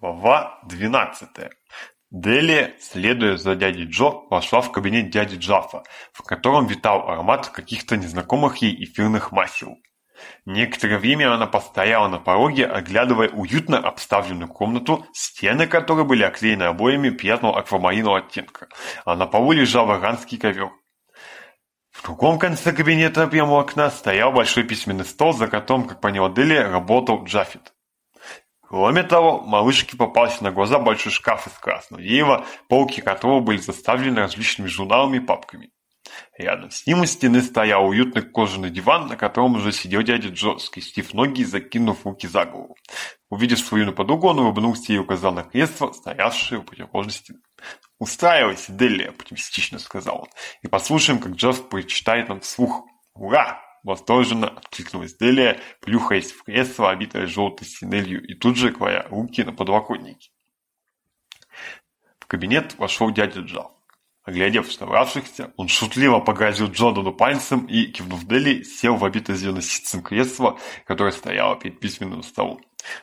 Глава 12. Дели, следуя за дядей Джо, вошла в кабинет дяди Джафа, в котором витал аромат каких-то незнакомых ей эфирных масел. Некоторое время она постояла на пороге, оглядывая уютно обставленную комнату, стены которой были оклеены обоями приятного аквамаринового оттенка, а на полу лежал иранский ковер. В другом конце кабинета прямо у окна стоял большой письменный стол, за которым, как поняла Дели, работал Джаффит. Кроме того, малышке попался на глаза большой шкаф из красного дерева, полки которого были заставлены различными журналами и папками. Рядом с ним у стены стоял уютный кожаный диван, на котором уже сидел дядя Джо, скрестив ноги и закинув руки за голову. Увидев свою наподругу, он улыбнулся и указал на кресло, стоявшее у противоположной стены. «Устраивайся, Делли», — оптимистично сказал он, — «и послушаем, как Джо прочитает нам вслух. Ура!» восторженно откликнулась Делия, плюхаясь в кресло, обитое желтой синелью, и тут же квая руки на подлокотнике. В кабинет вошел дядя Джал. Оглядев собравшихся, он шутливо погрозил Джордану пальцем и, кивнув Дели, сел в обитое зеленосицем кресло, которое стояло перед письменным столом.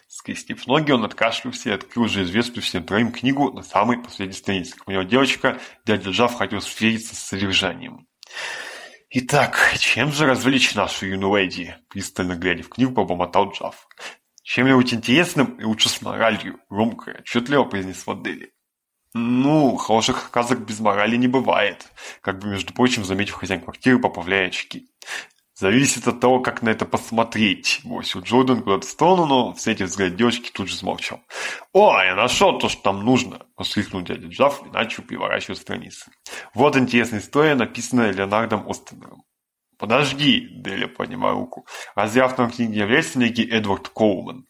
Скрестив ноги, он откашлялся и открыл уже известную всем троим книгу на самой последней странице. Как него девочка, дядя Джав хотел встретиться с содержанием. Итак, чем же развлечь нашу юную леди? — пристально глядя в книгу, побормотал джав. — Чем-нибудь интересным и лучше с моралью, — громко и отчетливо произнесла Дели. «Ну, хороших сказок без морали не бывает», — как бы, между прочим, заметив хозяин квартиры, поправляя очки. Зависит от того, как на это посмотреть. В у Джордан куда-то в все эти взгляды девочки тут же замолчал. «О, я нашел то, что там нужно!» – воскликнул дядя Джав и начал переворачивать страницы. Вот интересная история, написанная Леонардом Остенером. «Подожди!» – Деля поднимая руку. «Разве автором книги является некий Эдвард Коулман?»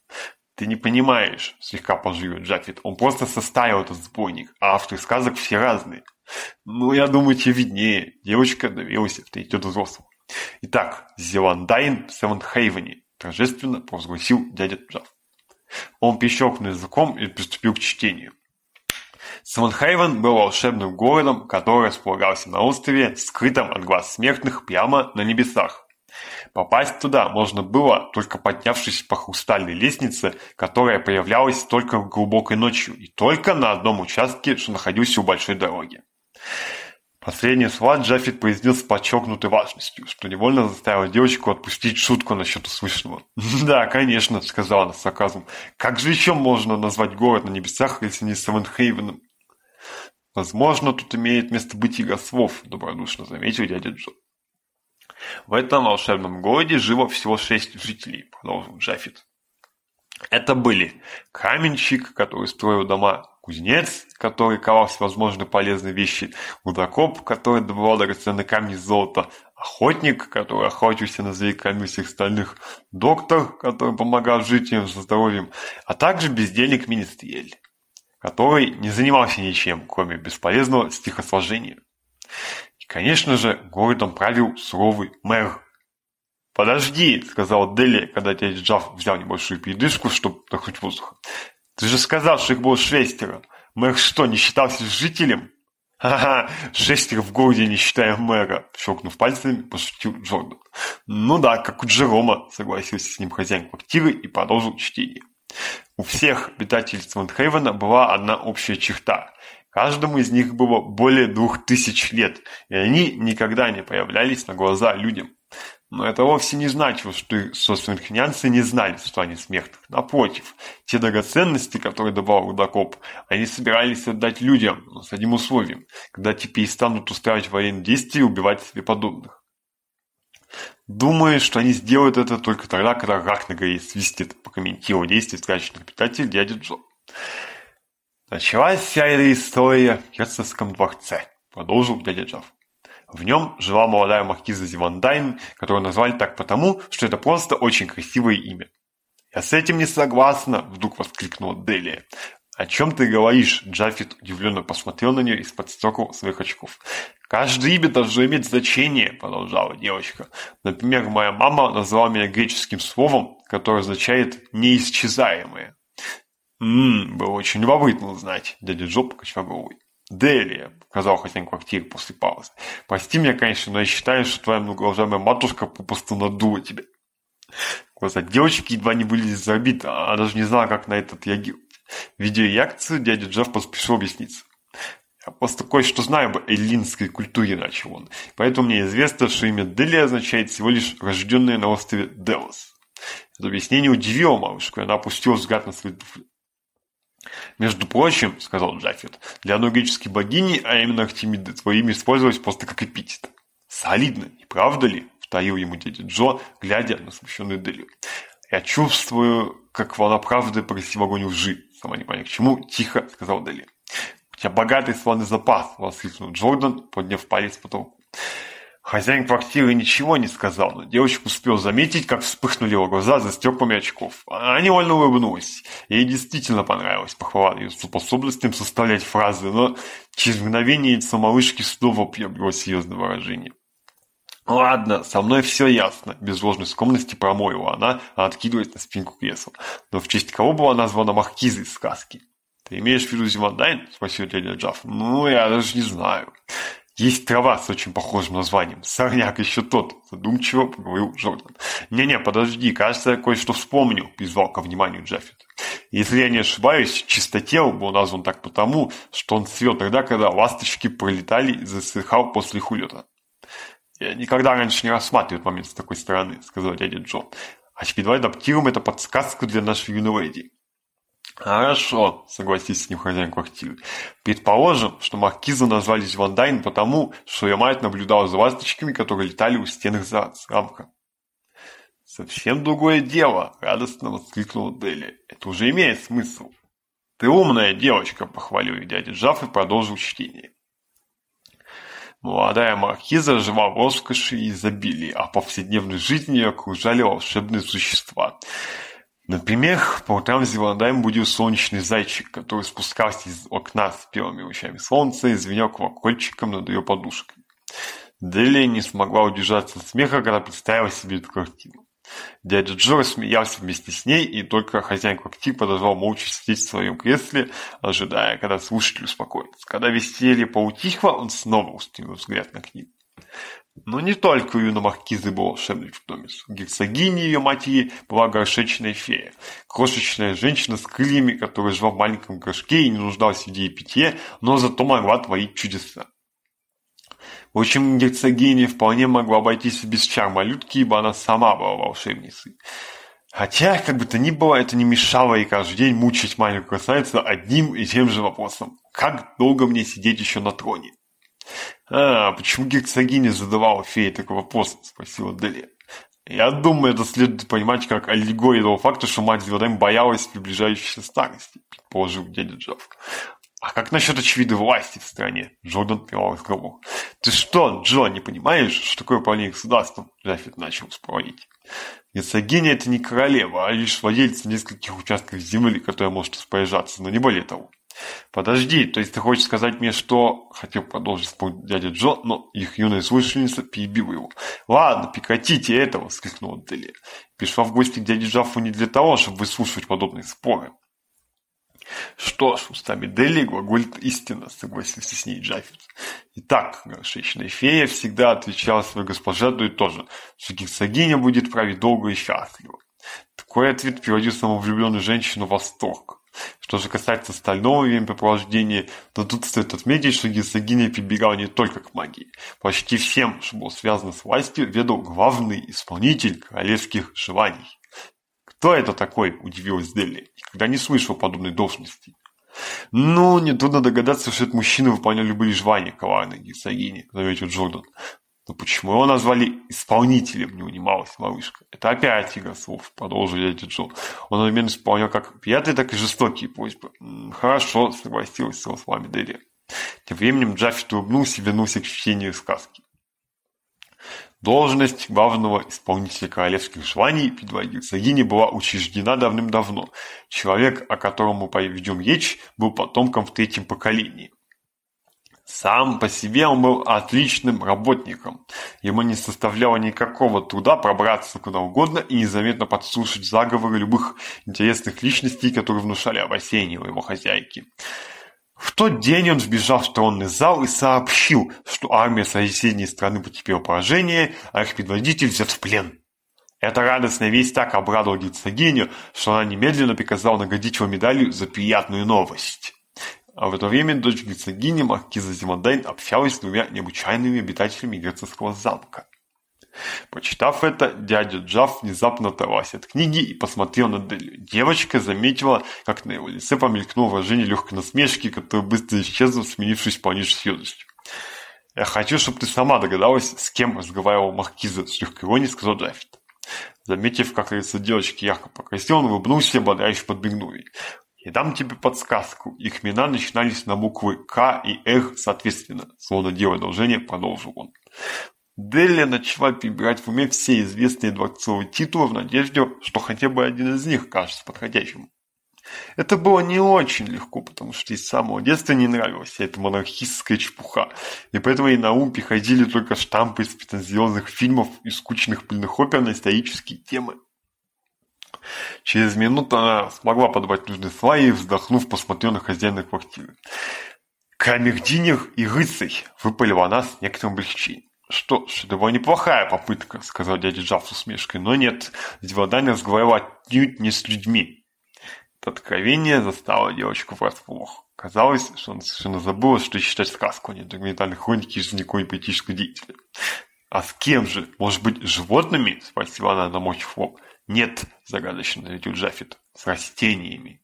«Ты не понимаешь», – слегка поживет Джаффит. «Он просто составил этот сборник, а авторы сказок все разные». «Ну, я думаю, тебе виднее. Девочка доверилась авторитету взрослого». Итак, Зеландайн в Севенхейвене торжественно провозгласил дядя Джав. Он пищелкнул языком и приступил к чтению. Севенхейвен был волшебным городом, который располагался на острове, скрытом от глаз смертных прямо на небесах. Попасть туда можно было, только поднявшись по хрустальной лестнице, которая появлялась только глубокой ночью и только на одном участке, что находился у большой дороги. Последние слова Джаффит произнес с подчеркнутой важностью, что невольно заставило девочку отпустить шутку насчет услышанного. «Да, конечно», — сказала она с сарказмом. «Как же еще можно назвать город на небесах, если не Севенхейвеном?» «Возможно, тут имеет место быть игра слов», — добродушно заметил дядя Джо. «В этом волшебном городе жило всего шесть жителей», — продолжил Джаффит. Это были каменщик, который строил дома кузнец, который ковал всевозможные полезные вещи, рудокоп, который добывал драгоценные камни золота, охотник, который охотился на зверей камней всех остальных, доктор, который помогал жителям со здоровьем, а также бездельник Министриэль, который не занимался ничем, кроме бесполезного стихосложения. И, конечно же, городом правил суровый мэр. «Подожди», — сказал Дели, когда отец Джав взял небольшую передышку, чтобы вдохнуть воздух. Ты же сказал, что их было шестеро. Мэр что, не считался жителем? «Ха-ха, шестеро в городе, не считая мэра», — щелкнув пальцами, пошутил Джордан. «Ну да, как у Джерома», — согласился с ним хозяин квартиры и продолжил чтение. У всех обитателей Свентхейвена была одна общая черта. Каждому из них было более двух тысяч лет, и они никогда не появлялись на глаза людям. Но это вовсе не значило, что собственнокнянцы не знали, что они смертных. Напротив, те драгоценности, которые давал Рудокоп, они собирались отдать людям, но с одним условием, когда те станут устраивать военные действия и убивать себе подобных. Думаю, что они сделают это только тогда, когда рак на горе свистит, прокомментировал действия страчных питатель дядя Джо. Началась вся эта история в Херцогском дворце, продолжил дядя Джав. В нем жила молодая маркиза Зивандайн, которую назвали так потому, что это просто очень красивое имя. «Я с этим не согласна!» – вдруг воскликнула Делия. «О чем ты говоришь?» – Джафет удивленно посмотрел на нее из-под стекол своих очков. «Каждое имя должно иметь значение», – продолжала девочка. «Например, моя мама назвала меня греческим словом, которое означает «неисчезаемое». «Ммм, было очень любопытно знать», – дядя Джо покачал головой. Дели, сказал Хатенко актив после паузы. Прости меня, конечно, но я считаю, что твоя многоуважаемая матушка попросту надула тебя. Глаза девочки едва не были за а она даже не знала, как на этот реагировать. Видя реакцию, дядя Джефф поспешил объясниться. Я просто кое-что знаю об эллинской культуре, начал он. Поэтому мне известно, что имя Дели означает всего лишь «рожденная на острове Делос». Это объяснение удивило малышку, и она опустила взгляд на свои туфли. Между прочим, — сказал Джафет, — для норвегической богини, а именно Артемиды, твое имя использовалось просто как эпитет. Солидно, не правда ли? — вторил ему дядя Джо, глядя на смущенную Делю. Я чувствую, как волна правды погасит в огонь лжи. Сама не понимаю, к чему. Тихо, — сказал Дели. У тебя богатый славный запас, — воскликнул Джордан, подняв палец потолку. Хозяин квартиры ничего не сказал, но девочка успел заметить, как вспыхнули его глаза за стеклами очков. Она невольно улыбнулась. Ей действительно понравилось похвала ее способностям составлять фразы, но через мгновение лицо малышки снова приобрело серьезное выражение. «Ладно, со мной все ясно», – без ложной скромности промолвила она, а откидываясь на спинку кресла. Но в честь кого была названа Маркиза из сказки? «Ты имеешь в виду Зимандайн?» – спросил дядя Джаф. «Ну, я даже не знаю». Есть трава с очень похожим названием. Сорняк еще тот. Задумчиво проговорил Джордан. Не-не, подожди, кажется, я кое-что вспомнил, призвал ко вниманию Джаффет. Если я не ошибаюсь, чистотел был назван так потому, что он цвел тогда, когда ласточки пролетали и засыхал после их улета. Я никогда раньше не рассматривал момент с такой стороны, сказал дядя Джо. А теперь давай адаптируем это подсказку для нашей юной леди. Хорошо, согласись с ним хозяин квартиры. Предположим, что маркиза назвали Вандайн потому, что ее мать наблюдала за ласточками, которые летали у стены за замка. «Совсем другое дело!» — радостно воскликнула Дели. «Это уже имеет смысл!» «Ты умная девочка!» — похвалил ее дядя Джаф и продолжил чтение. Молодая маркиза жила в роскоши и изобилии, а повседневной жизни ее окружали волшебные существа — Например, по утрам Зеландайм будил солнечный зайчик, который спускался из окна с первыми лучами солнца и звенел колокольчиком над ее подушкой. Дели не смогла удержаться от смеха, когда представила себе эту картину. Дядя Джо смеялся вместе с ней, и только хозяин когти подозвал молча сидеть в своем кресле, ожидая, когда слушатель успокоится. Когда веселье поутихло, он снова устремил взгляд на книгу. Но не только у маркизы был волшебник питомец. Герцогини и ее матери была горшечная фея. Крошечная женщина с крыльями, которая жила в маленьком горшке и не нуждалась в еде и питье, но зато могла творить чудеса. В общем, герцогиня вполне могла обойтись без чарма Людки, ибо она сама была волшебницей. Хотя, как бы то ни было, это не мешало ей каждый день мучить маленькую красавицу одним и тем же вопросом. Как долго мне сидеть еще на троне? «А, почему герцогиня задавала фее такого вопрос?» — спросила Делия. «Я думаю, это следует понимать как аллегорию того факта, что мать Зелдем боялась приближающейся старости», — предположил дядя Джавк. «А как насчет очевидной власти в стране?» — Джордан отпевал голову. «Ты что, Джо, не понимаешь, что такое управление государством?» — Джаффет начал спорить. «Герцогиня — это не королева, а лишь владелец нескольких участков земли, которая может распоряжаться, но не более того». Подожди, то есть ты хочешь сказать мне, что... Хотел продолжить спорить дядя Джо, но их юная слушательница перебила его. Ладно, прекратите этого, скрикнула Дели. Пришла в гости к дяде Джафу не для того, чтобы выслушивать подобные споры. Что ж, устами Дели глаголит истина, согласился с ней Джаффин. Итак, горшечная фея всегда отвечала своей госпоже, да и тоже, что герцогиня будет править долго и счастливо. Такой ответ приводил самовлюбленную женщину в восторг. Что же касается остального времяпрепровождения, то тут стоит отметить, что герцогиня прибегала не только к магии. Почти всем, что было связано с властью, ведал главный исполнитель королевских желаний. «Кто это такой?» – удивилась Делли. «Никогда не слышал подобной должности». Но нетрудно догадаться, что этот мужчина выполнял любые желания коварной герцогини», – заметил Джордан. Но почему его назвали исполнителем, не унималась малышка. Это опять игра слов, продолжил дядя Джон. Он одновременно исполнял как приятные, так и жестокие просьбы. Хорошо, согласилась с вами, словами Дерри. Тем временем Джаффит улыбнулся и вернулся к чтению сказки. Должность главного исполнителя королевских желаний предводителя Гини была учреждена давным-давно. Человек, о котором мы поведем речь, был потомком в третьем поколении. Сам по себе он был отличным работником. Ему не составляло никакого труда пробраться куда угодно и незаметно подслушать заговоры любых интересных личностей, которые внушали опасения у его хозяйки. В тот день он сбежал в тронный зал и сообщил, что армия соседней страны потерпела поражение, а их предводитель взят в плен. Эта радостная весть так обрадовала герцогиню, что она немедленно приказала наградить его медалью за приятную новость. А в это время дочь герцогини маркиза Зимондаин общалась с двумя необычайными обитателями герцогского замка. Почитав это, дядя Джав внезапно оторвался от книги и посмотрел на Делю. Девочка заметила, как на его лице помелькнуло выражение легкой насмешки, которая быстро исчезла, сменившись полнейшей съедностью. «Я хочу, чтобы ты сама догадалась, с кем разговаривал Маркиза», — с легкой иронией сказал Джаффит. Заметив, как лицо девочки ярко покрасил. он улыбнулся и обладающе подмигнул ей. Я дам тебе подсказку. Их имена начинались на буквы «К» и «Эх» соответственно. Словно делая одолжение, продолжил он. Делли начала перебирать в уме все известные дворцовые титулы в надежде, что хотя бы один из них кажется подходящим. Это было не очень легко, потому что из самого детства не нравилась вся эта монархистская чепуха, и поэтому ей на ум приходили только штампы из претензиозных фильмов и скучных пыльных опер на исторические темы. Через минуту она смогла подобрать нужные слова и, вздохнув, посмотрела на хозяина квартиры. «Камердинер и рыцарь!» — выпалила она с некоторым облегчением. «Что ж, это была неплохая попытка», — сказал дядя Джав с усмешкой. «Но нет, Зелодань разговаривала отнюдь не с людьми». Это откровение застало девочку врасплох. Казалось, что она совершенно забыла, что читать сказку а о недокументальной хронике из никакой политического деятеля. А с кем же? Может быть, животными? — спросила она, намочив лоб. — Нет, — загадочно ответил Джафет, — с растениями.